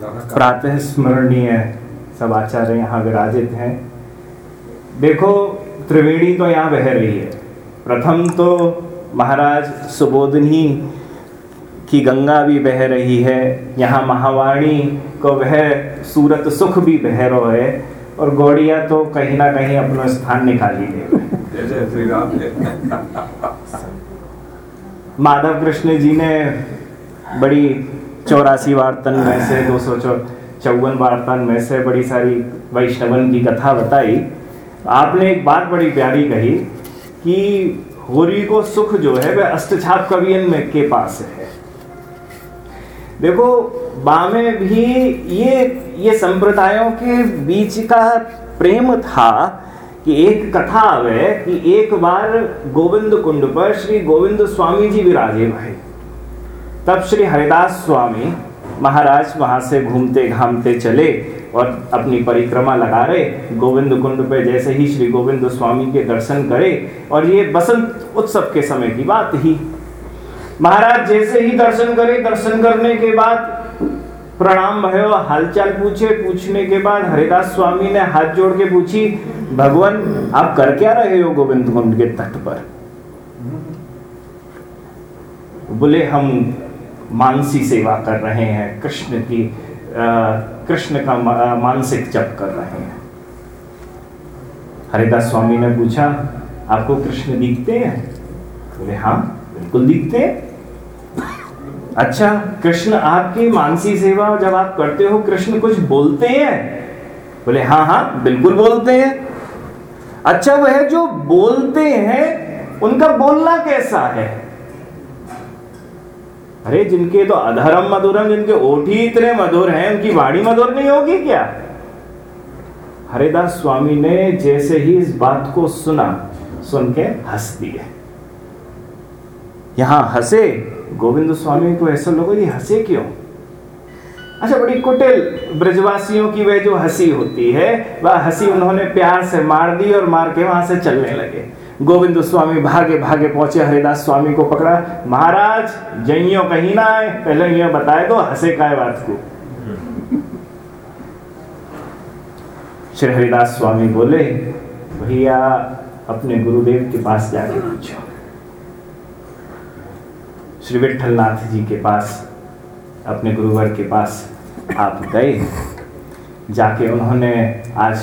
प्रातः स्मरणीय सब आचार्य यहाँ विराजित हैं। देखो त्रिवेणी तो यहाँ बह रही है। प्रथम तो महाराज सुबोधनी की गंगा भी बह रही है। यहाँ महावाणी को वह सूरत सुख भी बह रहा है और गौड़िया तो कहीं ना कहीं अपना स्थान निकाल ही। दे माधव कृष्ण जी ने बड़ी चौरासी वार्तन में से दो सौ चौवन वार्तन में से बड़ी सारी वैष्णवन की कथा बताई। आपने एक बात बड़ी प्यारी कही कि होरी को सुख जो है, वह अष्टछाप कवियन में के पास है। देखो, बामे भी ये ये संप्रदायों के बीच का प्रेम था कि एक कथा आवे कि एक बार गोविंद कुंड पर श्री गोविंद स्वामी जी विराजे भाई तब श्री हरिदास स्वामी महाराज वहाँ से घूमते घामते चले और अपनी परिक्रमा लगा रहे। गोविंद कुंड पे जैसे ही श्री गोविंद स्वामी के दर्शन करे और ये बसंत उत्सव के समय की बात ही। महाराज जैसे ही दर्शन करे, दर्शन करने के बाद प्रणाम भयो, हालचाल पूछे। पूछने के बाद हरिदास स्वामी ने हाथ जोड़ के पूछी, भगवान, आप कर क्या रहे हो गोविंद कुंड के तट पर? बोले, हम मानसी सेवा कर रहे हैं, कृष्ण की कृष्ण का मानसिक जप कर रहे हैं। हरिदास स्वामी ने पूछा, आपको कृष्ण दिखते हैं? बोले हाँ बिल्कुल दिखते हैं। अच्छा कृष्ण आपकी मानसी सेवा जब आप करते हो, कृष्ण कुछ बोलते हैं? बोले हाँ हाँ बिल्कुल बोलते हैं। अच्छा वह जो बोलते हैं, उनका बोलना कैसा है? अरे जिनके तो अधरम मधुरम जिनके ओठी इतने मधुर हैं, उनकी वाणी मधुर नहीं होगी क्या? हरिदास स्वामी ने जैसे ही इस बात को सुना, सुन के हंस दिए। यहाँ हंसे? गोविंद स्वामी को ऐसा लोगों, ये हंसे क्यों? अच्छा बड़ी कुटिल ब्रजवासियों की वह जो हँसी होती है, वह हँसी उन्होंने प्यार से मार दी और मार के वहाँ से चलने लगे। गोविंद स्वामी भागे भागे पहुँचे, हरिदास स्वामी को पकड़ा। महाराज, जइयो कहीं ना आए, पहले ये बताए दो, हंसे काय बात को? श्री हरिदास स्वामी बोले, भैया, अपने गुरुदेव के पास जाके पूछो। श्री विठल नाथ जी के पास, अपने गुरुवर के पास आप गए। जाके उन्होंने आज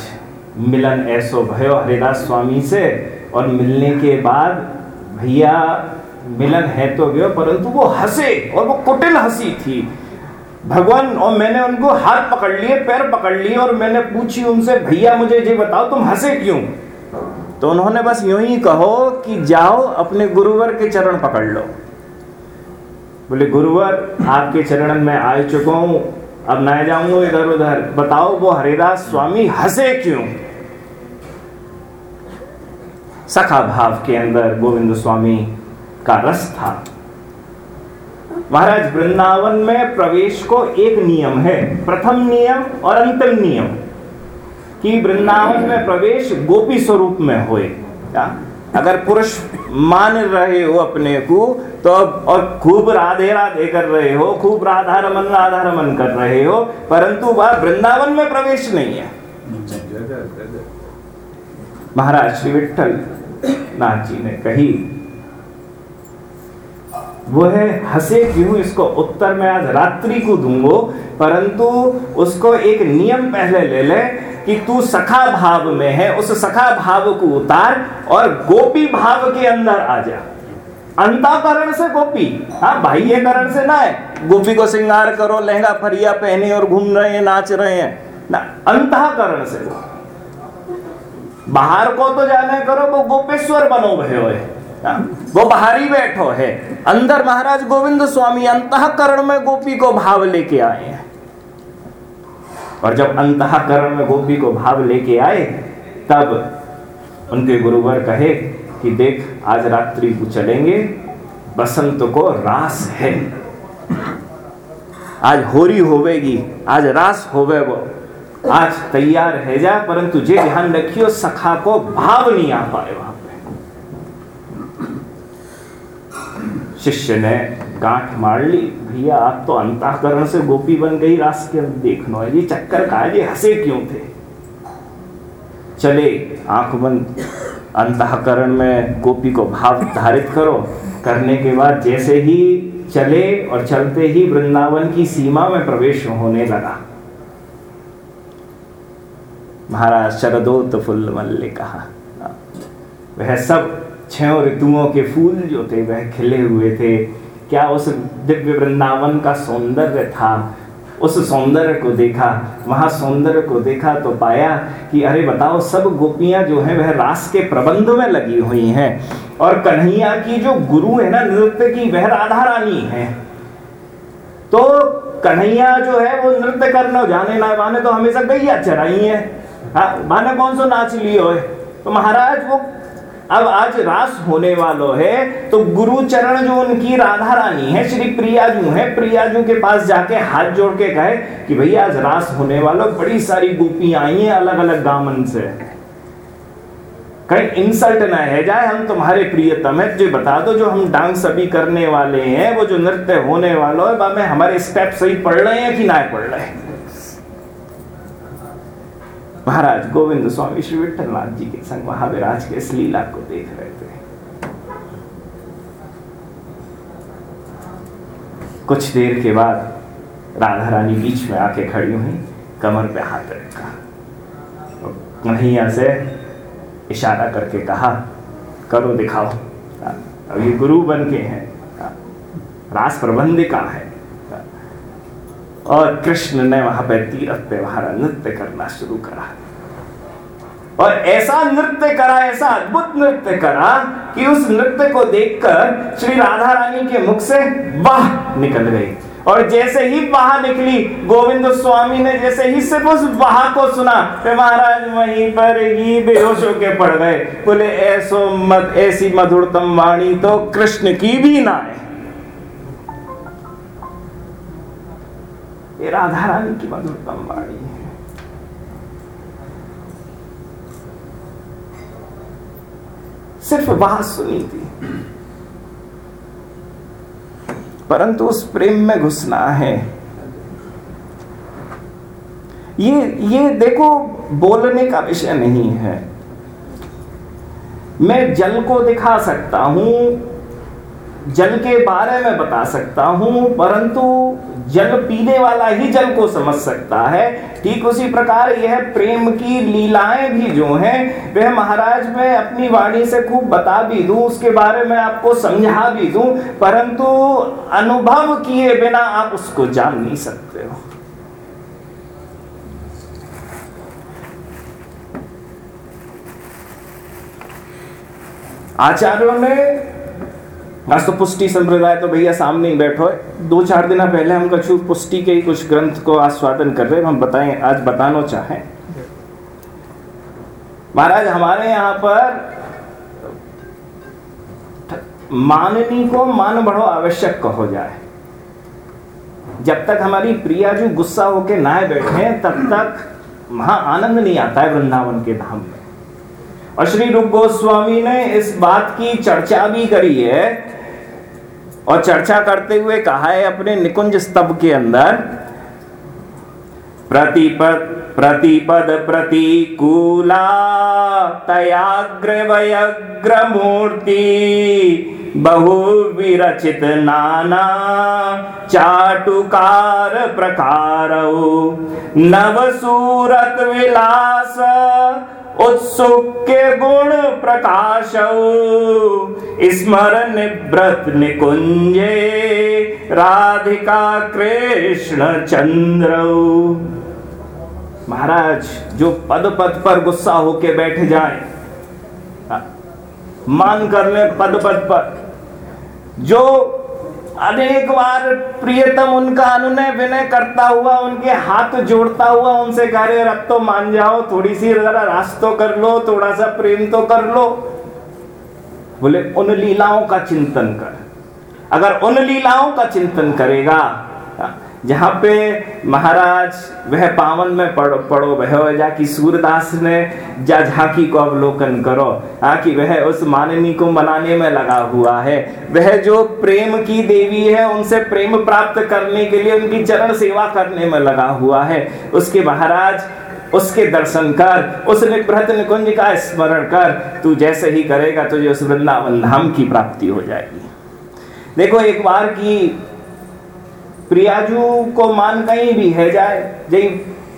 मिलन ऐसो भयो हरिदास स्वामी से और मिलने के बाद भैया मिलन है तो गयो परंतु वो हंसे और वो कुटिल हँसी थी। भगवान, और मैंने उनको हाथ पकड़ लिए, पैर पकड़ लिए और मैंने पूछी उनसे, भैया, मुझे ये बताओ, तुम हंसे क्यों? तो उन्होंने बस यूँ ही कहो कि, जाओ, अपने गुरुवर के चरण पकड़ लो। बोले, गुरुवर, आपके चरण में आ चुका हूँ, अब ना जाऊँगा इधर उधर बताओ, वो हरिदास स्वामी हंसे क्यों? सखा भाव के अंदर गोविंद स्वामी का रस था। महाराज, वृंदावन में प्रवेश को एक नियम है। प्रथम नियम और अंतिम नियम। कि वृंदावन में प्रवेश गोपी स्वरूप में होए अगर पुरुष मान रहे हो अपने को तो और खूब राधे राधे कर रहे हो, खूब राधा रमन राधा रमन कर रहे हो, परंतु वह वृंदावन में प्रवेश नहीं है। महाराज श्री विठल नाथ जी ने कही वो है हंसे क्यों? इसको उत्तर में आज रात्रि को दूंगो परंतु उसको एक नियम पहले ले ले कि तू सखा भाव में है उस सखा भाव को उतार और गोपी भाव के अंदर आ जा। अंताकरण से गोपी हाँ बाह्य करण से ना है। गोपी को श्रृंगार करो लहंगा फरिया पहने और घूम रहे हैं नाच रहे हैं। ना अंतकरण से। बाहर को तो जाने करो वो गोपेश्वर बनो भय हो हाँ, वो बाहरी बैठो है अंदर महाराज गोविंद स्वामी अंतकरण में गोपी को भाव लेके आए हैं और जब अंतकरण में गोपी को भाव लेके आए तब उनके गुरुवर कहे कि देख आज रात्रि को चलेंगे बसंत को रास है आज होरी होवेगी आज रास होवे वो आज तैयार है, जा, परंतु जे ध्यान रखियो, सखा को भाव नहीं आ पाए वहाँ पे। शिष्य ने गांठ मार ली, भैया आप तो अंतकरण से गोपी बन गई, रास के देख लो ये चक्कर का ये हंसे क्यों थे? चले, आँख बंद। अंतकरण में गोपी को भाव धारित करो। करने के बाद जैसे ही चले और चलते ही वृंदावन की सीमा में प्रवेश होने लगा। महाराज शरदोत फुल मल्ल कहा वह सब छह ऋतुओं के फूल जो थे, वह खिले हुए थे। क्या उस दिव्य वृंदावन का सौंदर्य था? उस सौंदर्य को देखा वहाँ सौंदर्य को देखा तो पाया कि अरे बताओ, सब गोपियाँ जो हैं, वह रास के प्रबंध में लगी हुई हैं। और कन्हैया की जो गुरु है ना, नृत्य की, वह राधा रानी है। तो कन्हैया जो है, वो नृत्य करने जाने ना माने तो हमेशा गैया चराई हाँ। माने कौन सो नाच लियो है तो महाराज, वो अब आज रास होने वालों है तो गुरु चरण जो उनकी राधा रानी है, श्री प्रियाजू है प्रियाजू के पास जाके हाथ जोड़ के कहे कि भैया, आज रास होने वालों, बड़ी सारी गोपी आई हैं अलग अलग गामन से। कहीं इंसल्ट ना है, जाए हम तुम्हारे प्रियतम है जो बता दो, जो हम डांस अभी करने वाले हैं, वो जो नृत्य होने वालों है हमारे स्टेप सही पढ़ रहे हैं कि ना पढ़ रहे हैं? महाराज गोविंद स्वामी श्री विठलनाथ जी के संग वहाँ विराज के इस लीला को देख रहे थे। कुछ देर के बाद राधा रानी बीच में आके खड़ी हुई, कमर पे हाथ रखा। कन्हैया से इशारा करके कहा, करो दिखाओ। ये गुरु बन के हैं। रास प्रबंधिका है। और कृष्ण ने वहाँ पे तीरथ पे वहाँ नृत्य करना शुरू करा। और ऐसा नृत्य करा, ऐसा अद्भुत नृत्य करा कि उस नृत्य को देखकर श्री राधा रानी के मुख से वाह निकल गई। और जैसे ही वाह निकली, गोविंद स्वामी ने जैसे ही सिर्फ़ उस वाह को सुना तो महाराज वहीं पर ही बेहोश होके पड़ गए। बोले, ऐसो मत ऐसी मधुरतम वाणी तो कृष्ण की भी ना है। ये राधा रानी की मधुरतम वाणी है। सिर्फ़ बात सुनी थी। परंतु उस प्रेम में घुसना है। ये ये देखो, बोलने का विषय नहीं है। मैं जल को दिखा सकता हूँ, जल के बारे में बता सकता हूँ, परंतु जल पीने वाला ही जल को समझ सकता है। ठीक उसी प्रकार यह प्रेम की लीलाएँ भी जो हैं, वह महाराज मैं अपनी वाणी से खूब बता भी दूँ, उसके बारे में आपको समझा भी दूँ, परंतु अनुभव किए बिना आप उसको जान नहीं सकते हो। आचार्यों ने आज तो पुष्टि संप्रदाय तो भैया सामने ही बैठो है। दो चार दिन पहले हम कछु पुष्टि के ही कुछ ग्रंथ को आस्वादन कर रहे हम बताएँ, आज बताना चाहें। महाराज, हमारे यहाँ पर माननी को मान बढ़ो, आवश्यक कहो जाए। जब तक हमारी प्रिया जो गुस्सा होके ना बैठे, तब तक वहाँ आनंद नहीं आता है वृंदावन के धाम में। और श्री रूप गोस्वामी ने इस बात की चर्चा भी करी है और चर्चा करते हुए कहा है अपने निकुंज स्तंभ के अंदर, प्रतिपद प्रतिपद प्रतिकूला तयाग्र मूर्ति बहु विरचित नाना, चाटुकार प्रकार नव सूरत विलास उत्सुक के गुण प्रकाश स्मरण व्रत निकुंजे। राधिका कृष्ण चंद्र महाराज, जो पद पद पर गुस्सा होके बैठ जाए मान कर ले पद पद पर। जो अनेक बार प्रियतम उनका अनुनय विनय करता हुआ, उनके हाथ जोड़ता हुआ, उनसे कह रहे तो मान जाओ थोड़ी सी जरा रास तो कर लो थोड़ा सा प्रेम तो कर लो। बोले, उन लीलाओं का चिंतन कर। अगर उन लीलाओं का चिंतन करेगा जहाँ पे महाराज वह पावन में पढ़ो पढ़ो वह जा कि सूरदास ने जा झांकी को अवलोकन करो आ कि वह उस माननी को मनाने में लगा हुआ है। वह जो प्रेम की देवी है, उनसे प्रेम प्राप्त करने के लिए उनकी चरण सेवा करने में लगा हुआ है। उसके महाराज, उसके दर्शन कर, उस निभृत निकुंज का स्मरण कर, तू जैसे ही करेगा तुझे उस वृंदावन धाम की प्राप्ति हो जाएगी। देखो, एक बार की प्रियाजू को मान कहीं भी है जाए यही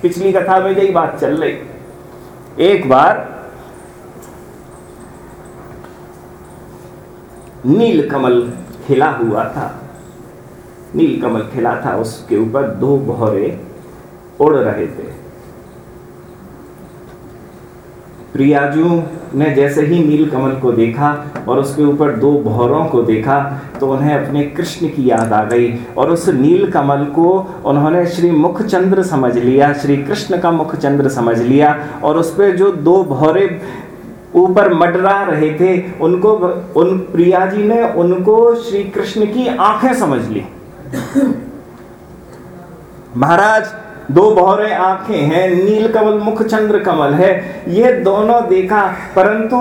पिछली कथा में यही बात चल रही। एक बार नील कमल खिला हुआ था। नील कमल खिला था, उसके ऊपर दो भौरे उड़ रहे थे। प्रियाजू ने जैसे ही नील कमल को देखा और उसके ऊपर दो भौरों को देखा तो उन्हें अपने कृष्ण की याद आ गई और उस नील कमल को उन्होंने श्री मुखचंद्र समझ लिया, श्री कृष्ण का मुखचंद्र समझ लिया और उस पर जो दो भौरे ऊपर मडरा रहे थे, उनको उन प्रिया जी ने उनको श्री कृष्ण की आँखें समझ ली। महाराज दो बहरे आँखें हैं, नील कमल, मुख चंद्र कमल है। ये दोनों देखा, परंतु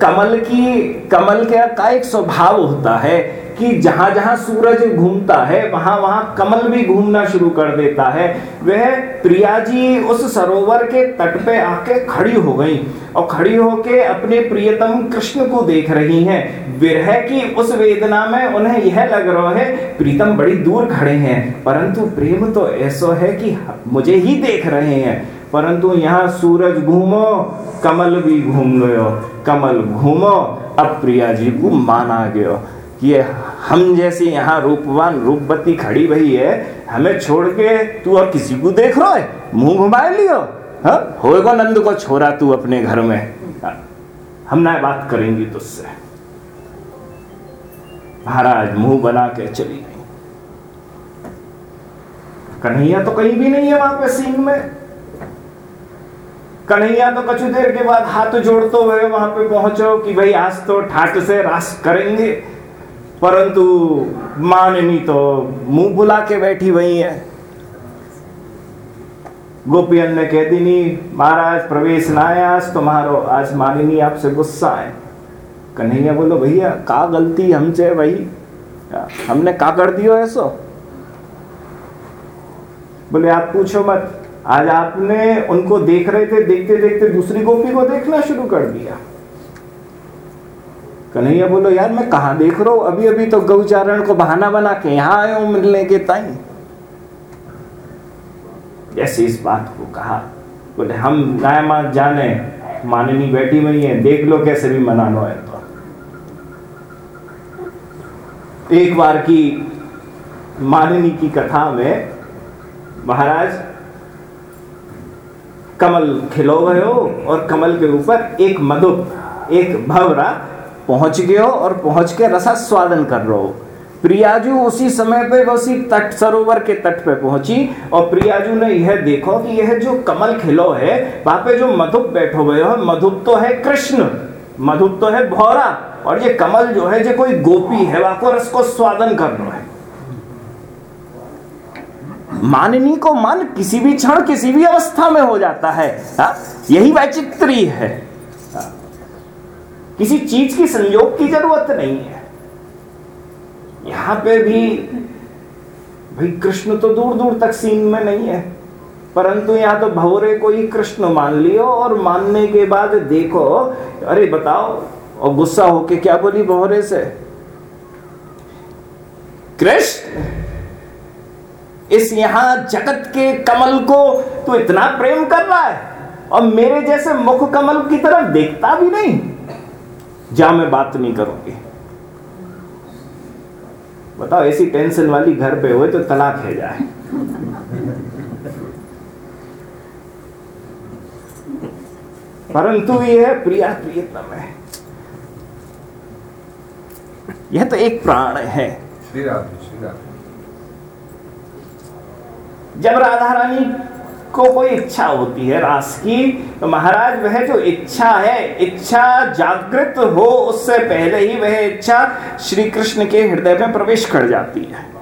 कमल की, कमल का एक स्वभाव होता है? कि जहाँ जहाँ सूरज घूमता है, वहाँ वहाँ कमल भी घूमना शुरू कर देता है। वह प्रिया जी उस सरोवर के तट पे आके खड़ी हो गई और खड़ी होके अपने प्रियतम कृष्ण को देख रही हैं। विरह की उस वेदना में उन्हें यह लग रहा है, प्रीतम बड़ी दूर खड़े हैं, परंतु प्रेम तो ऐसा है कि मुझे ही देख रहे हैं। परंतु यहाँ सूरज घूमो, कमल भी घूम गयो, कमल घूमो, अब प्रिया जी को माना गयो। ये हम जैसी यहाँ रूपवान, रूपवती खड़ी भई है, हमें छोड़ के तू और किसी को देख रहा है? मुँह घुमाए लियो हाँ? होएगा नंद को छोड़ा तू अपने घर में। हम ना बात करेंगी तुझसे। महाराज मुँह बना के चली गई। कन्हैया तो कहीं भी नहीं है वहाँ पे सीन में। कन्हैया तो कुछ देर के बाद हाथ जोड़ते हुए वहाँ पे पहुंचो कि भाई आज तो ठाट से रास करेंगे। परंतु माननी तो मुँह बुला के बैठी वही है। गोपियन ने कह दी नहीं महाराज, प्रवेश ना आया आज तुम्हारो आज मानिनी आपसे गुस्सा है। कन्हैया बोलो, भैया, का गलती हमसे भाई हमने का कर दियो ऐसो? बोले, आप पूछो मत। आज आपने उनको देख रहे थे देखते देखते दूसरी गोपी को देखना शुरू कर दिया। कन्हैया बोलो, यार, मैं कहा देख रहा हूँ? अभी अभी तो गौचारण को बहाना बना के यहाँ हूँ मिलने के ताई। जैसे इस बात को कहा, बोले, हम गाय जाने माननी बैठी हुई है, देख लो कैसे भी मनानो है तो। एक बार की माननी की कथा में महाराज कमल खिलो हो और कमल के ऊपर एक मधु एक भवरा पहुँच गए हो और पहुँच के रसा स्वादन कर रहे हो प्रियाजू उसी समय पे उसी तट, सरोवर के तट पे पहुँची और प्रियाजू ने यह देखो कि यह जो कमल खिलो है, वहाँ पे जो मधुप बैठो हुए हो, मधुप तो है कृष्ण, मधुप तो है भौरा, और ये कमल जो है जो कोई गोपी है, वहाँ को रस को स्वादन कर रहा है। माननी को मन किसी भी क्षण, किसी भी अवस्था में हो जाता है, हा? यही वैचित्री है। किसी चीज़ की संयोग की ज़रूरत नहीं है। यहाँ पे भी, भाई कृष्ण तो दूर दूर तक सीन में नहीं है। परंतु यहाँ तो भवरे को ही कृष्ण मान लियो और मानने के बाद देखो, अरे बताओ, और गुस्सा होके क्या बोली भवरे से? कृष्ण, इस यहाँ जगत के कमल को तो इतना प्रेम कर रहा है, और मेरे जैसे मुख कमल की तरफ़ देखता भी नहीं? जा मैं बात नहीं करूँगी। बताओ ऐसी टेंशन वाली घर पे हुए तो तलाक है जाए। परंतु यह प्रिया प्रियतम है। यह तो एक प्राण है। जब राधा रानी सबको कोई इच्छा होती है, रास की। तो महाराज, वह जो इच्छा है, इच्छा जागृत हो, उससे पहले ही वह इच्छा श्री कृष्ण के हृदय में प्रवेश कर जाती है।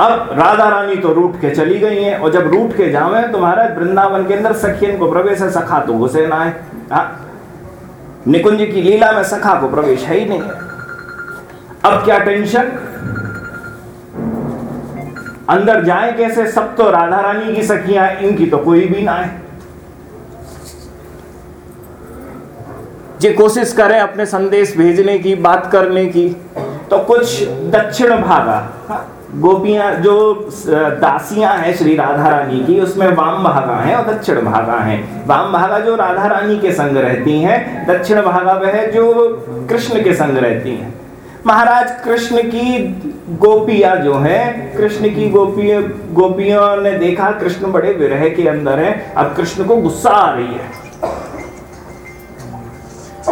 अब राधा रानी तो रूट के चली गई हैं, और जब रूट के जावे तो महाराज, वृंदावन के अंदर सखियन को प्रवेश है, सखा तो घुसे ना है, हाँ, निकुंज की लीला में सखा को प्रवेश है ही नहीं। अब क्या टेंशन? अंदर जाए कैसे? सब तो राधा रानी की सखियाँ, इनकी तो कोई भी ना है। जे कोशिश करें अपने संदेश भेजने की, बात करने की। तो कुछ दक्षिण भागा। गोपियाँ, जो दासियाँ हैं श्री राधा रानी की, उसमें वाम भागा है और दक्षिण भागा है। वाम भागा जो राधा रानी के संग रहती हैं, दक्षिण भागा वह जो कृष्ण के संग रहती हैं। महाराज, कृष्ण की गोपियाँ जो है, कृष्ण की गोपी गोपियों ने देखा, कृष्ण बड़े विरह के अंदर है। अब कृष्ण को गुस्सा आ रही है।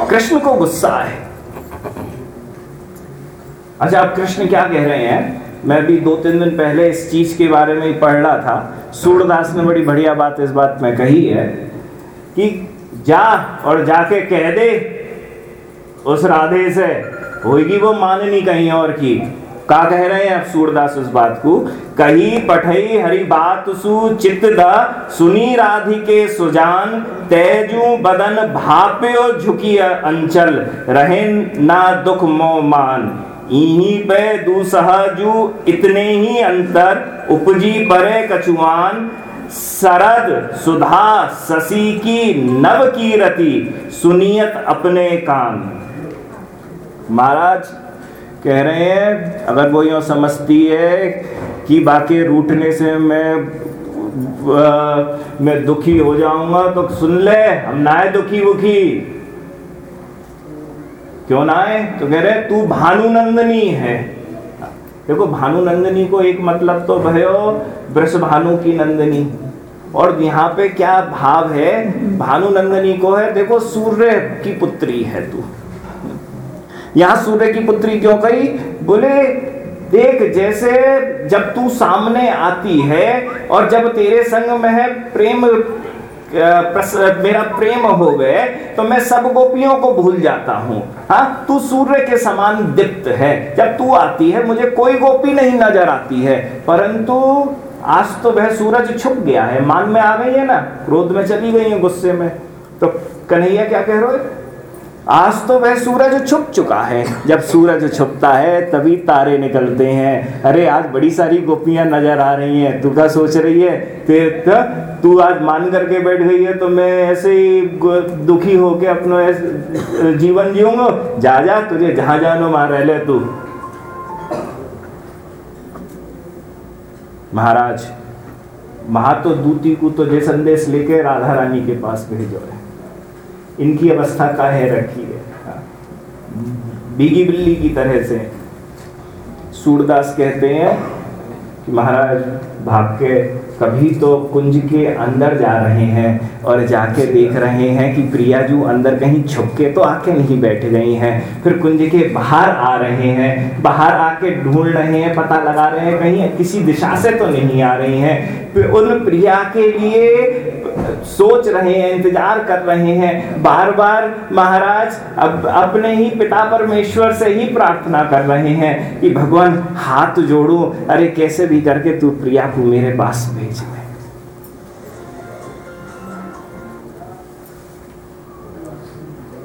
कृष्ण को गुस्सा है। अच्छा अब कृष्ण क्या कह रहे हैं? मैं भी दो तीन दिन पहले इस चीज़ के बारे में पढ़ रहा था। सूरदास ने बड़ी बढ़िया बात इस बात में कही है कि जा और जाके कह दे उस राधे से। होगी वो माननी कहीं और की। का कह रहे हैं अब सूरदास उस बात को? कही पठई हरि बात सु चित द सुनी राधिके सुजान, तेजू बदन भाप्यो झुकी अंचल, रहे ना दुख मो मान। इही पे दूसहजू इतने ही अंतर, उपजी परे कछुआन। सरद सुधा ससी की नव की रति सुनियत अपने कान। महाराज कह रहे हैं, अगर वो यूँ समझती है कि बाकी रूठने से मैं मैं दुखी हो जाऊँगा तो सुन ले, हम ना है दुखी वुखी। क्यों ना है तो कह रहे तू भानुनंदनी है। देखो, भानुनंदनी को एक मतलब तो भयो वृष भानु की नंदनी। और यहाँ पे क्या भाव है? भानुनंदनी को है, देखो, सूर्य की पुत्री है तू। यहाँ सूर्य की पुत्री क्यों कही? बोले, देख, जैसे जब तू सामने आती है और जब तेरे संग में है प्रेम मेरा प्रेम हो गए तो मैं सब गोपियों को भूल जाता हूँ। हाँ तू सूर्य के समान दीप्त है। जब तू आती है, मुझे कोई गोपी नहीं नज़र आती है। परंतु आज तो वह सूरज छुप गया है। मान में आ गई है ना? क्रोध में चली गई है गुस्से में। तो कन्हैया क्या कह रहे हो? आज तो वह सूरज छुप चुका है। जब सूरज छुपता है, तभी तारे निकलते हैं। अरे, आज बड़ी सारी गोपियाँ नज़र आ रही हैं। तू क्या सोच रही है? फिर तू आज मान करके बैठ गई है तो मैं ऐसे ही दुखी होके अपना जीवन जीऊँगा। जा जा, तुझे जहाँ जानो वहाँ रह ले तू। महाराज महा तो दूती को तो जे संदेश लेके राधा रानी के पास भेजो। है इनकी अवस्था का है रखी है। बीगी बिल्ली की तरह से। सूरदास कहते हैं कि महाराज भाग के कभी तो कुंज के अंदर जा रहे हैं और जाके देख रहे हैं कि प्रियाजू अंदर कहीं छुप के तो आके नहीं बैठ गई हैं। फिर कुंज के बाहर आ रहे हैं, बाहर आके ढूंढ रहे हैं, पता लगा रहे हैं, कहीं किसी दिशा से तो नहीं आ रही हैं। उन प्रिया के लिए सोच रहे हैं, इंतज़ार कर रहे हैं। बार बार महाराज अब, अपने ही पिता परमेश्वर से ही प्रार्थना कर रहे हैं कि, भगवान, हाथ जोड़ू। अरे, कैसे भी करके तू प्रिया को मेरे पास भेज दे।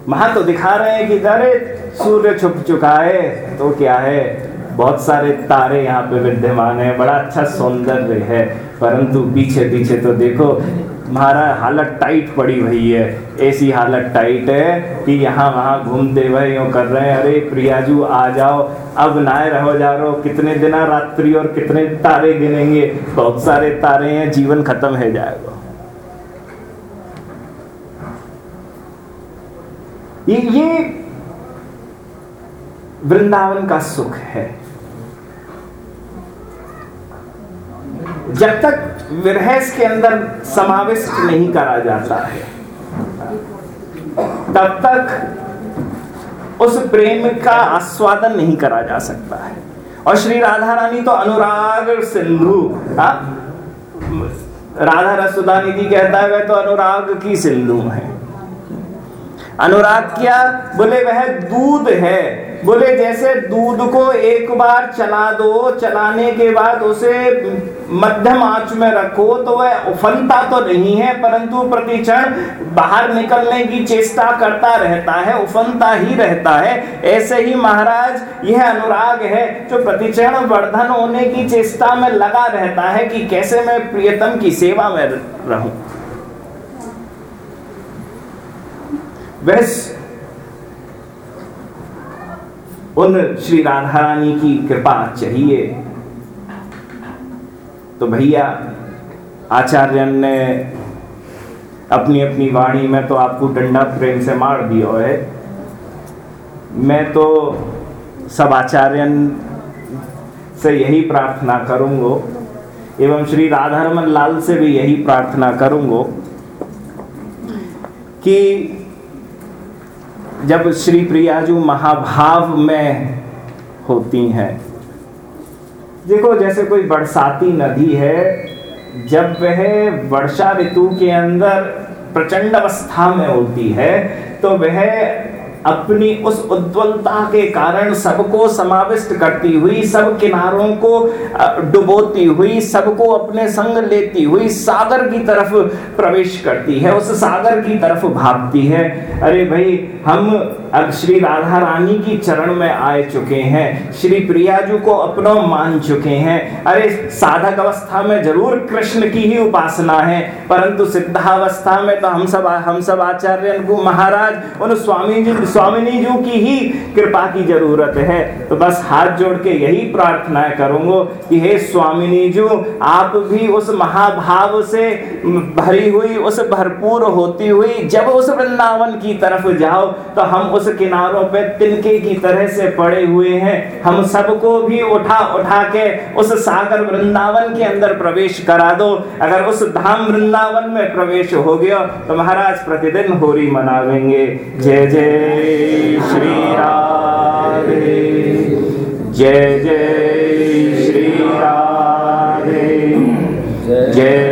वहाँ तो दिखा रहे हैं कि, अरे, सूर्य छुप चुका है तो क्या है? बहुत सारे तारे यहाँ पे विद्यमान है, बड़ा अच्छा सौंदर्य है। परंतु पीछे पीछे तो देखो हमारा हालत टाइट पड़ी हुई है। ऐसी हालत टाइट है कि यहाँ वहाँ घूमते हुए यूँ कर रहे हैं, अरे प्रियाजू, आ जाओ। अब नाए रहो, जा रहो। कितने दिन रात्रि और कितने तारे गिनेंगे? बहुत सारे तारे हैं, जीवन खत्म है जाएगा। ये ये वृंदावन का सुख है। जब तक विरहस के अंदर समाविष्ट नहीं करा जाता है तब तक उस प्रेम का आस्वादन नहीं करा जा सकता है। और श्री राधा रानी तो अनुराग सिंधु हाँ? राधा रसुदा निधि कहता है, वह तो अनुराग की सिंधु है। अनुराग क्या? बोले, वह दूध है। बोले, जैसे दूध को एक बार चला दो, चलाने के बाद उसे मध्यम आँच में रखो तो वह उफनता तो नहीं है, परंतु प्रतिक्षण बाहर निकलने की चेष्टा करता रहता है, उफनता ही रहता है। ऐसे ही महाराज, यह अनुराग है, जो प्रतिक्षण वर्धन होने की चेष्टा में लगा रहता है कि कैसे मैं प्रियतम की सेवा में रहूँ। बस उन श्री राधा रानी की कृपा चाहिए। तो भैया आचार्य ने अपनी अपनी वाणी में तो आपको डंडा प्रेम से मार दिया है। मैं तो सब आचार्य से यही प्रार्थना करूँगा, एवं श्री राधारमन लाल से भी यही प्रार्थना करूँगा कि जब श्री प्रियाजू महाभाव में होती हैं। देखो, जैसे कोई बरसाती नदी है, जब वह वर्षा ऋतु के अंदर प्रचंड अवस्था में होती है तो वह अपनी उस उद्वलता के कारण सबको समाविष्ट करती हुई, सब किनारों को डुबोती हुई, सबको अपने संग लेती हुई सागर की तरफ़ प्रवेश करती है, उस सागर की तरफ़ भागती है। अरे भाई, हम अब श्री राधा रानी की चरण में आए चुके हैं। श्री प्रियाजू को अपना मान चुके हैं। अरे, साधक अवस्था में ज़रूर कृष्ण की ही उपासना है, परंतु सिद्धावस्था में तो हम सब हम सब आचार्य महाराज, उन स्वामी जी, स्वामिनी जी की ही कृपा की ज़रूरत है। तो बस हाथ जोड़ के यही प्रार्थना करूँगा कि हे स्वामिनी जी, आप भी उस महाभाव से भरी हुई, उस भरपूर होती हुई जब उस वृंदावन की तरफ़ जाओ तो हम उस किनारों पे तिनके की तरह से पड़े हुए हैं। हम सबको भी उठा उठा के उस सागर वृंदावन के अंदर प्रवेश करा दो। अगर उस धाम वृंदावन में प्रवेश हो गया तो महाराज प्रतिदिन होली मनावेंगे। जय जय श्री राधे। जय जय श्री राधे। जय।